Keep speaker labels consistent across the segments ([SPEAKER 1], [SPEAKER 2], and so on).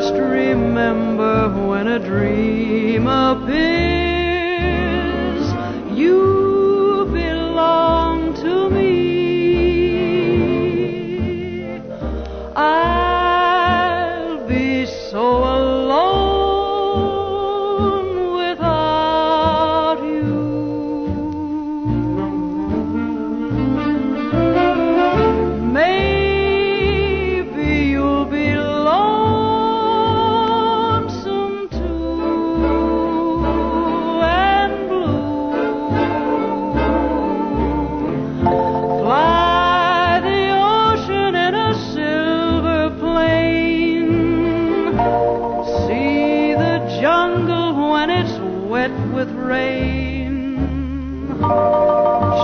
[SPEAKER 1] Just remember when a dream appears, wet with rain.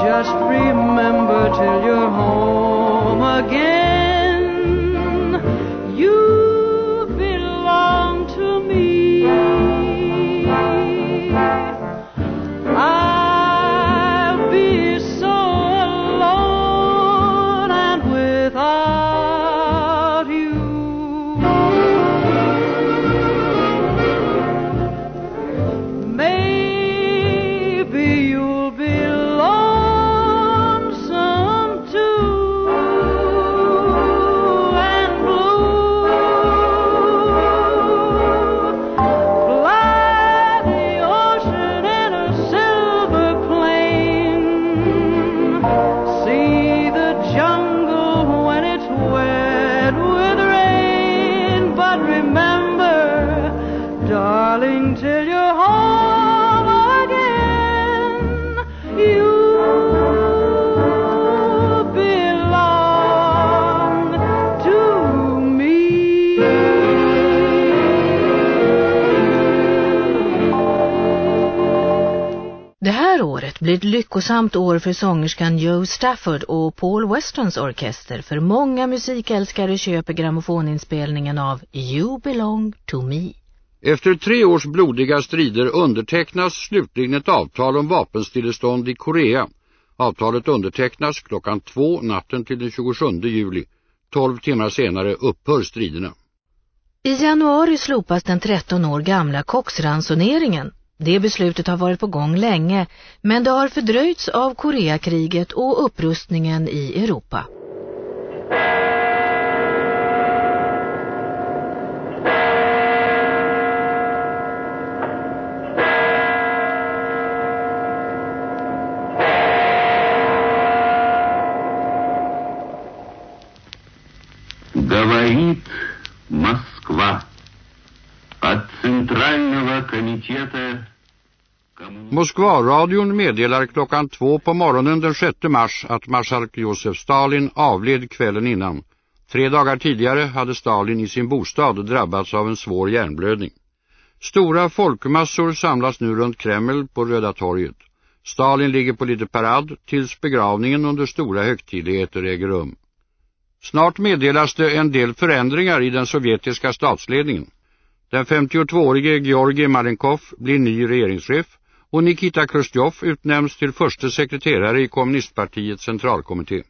[SPEAKER 1] Just remember till you're home again.
[SPEAKER 2] Här året blir ett lyckosamt år för sångerskan Joe Stafford och Paul Westons orkester för många musikälskare köper grammofoninspelningen av You Belong To Me.
[SPEAKER 3] Efter tre års blodiga strider undertecknas slutligen ett avtal om vapenstillestånd i Korea. Avtalet undertecknas klockan två natten till den 27 juli. Tolv timmar senare upphör striderna.
[SPEAKER 2] I januari slopas den 13 år gamla koksransoneringen. Det beslutet har varit på gång länge, men det har fördröjts av Koreakriget och upprustningen i Europa.
[SPEAKER 4] Говорит Москва. От Центрального комитета коммуни-
[SPEAKER 3] Moskvaradion meddelar klockan två på morgonen den 6 mars att marskalk Josef Stalin avled kvällen innan. Tre dagar tidigare hade Stalin i sin bostad drabbats av en svår hjärnblödning. Stora folkmassor samlas nu runt Kreml på Röda torget. Stalin ligger på lite parad tills begravningen under stora högtidligheter äger rum. Snart meddelas det en del förändringar i den sovjetiska statsledningen. Den 52-årige Georgi Malenkov blir ny regeringschef och Nikita Khrushchev utnämns till förste sekreterare i kommunistpartiets centralkommitté.